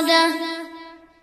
قَرَدَةٌ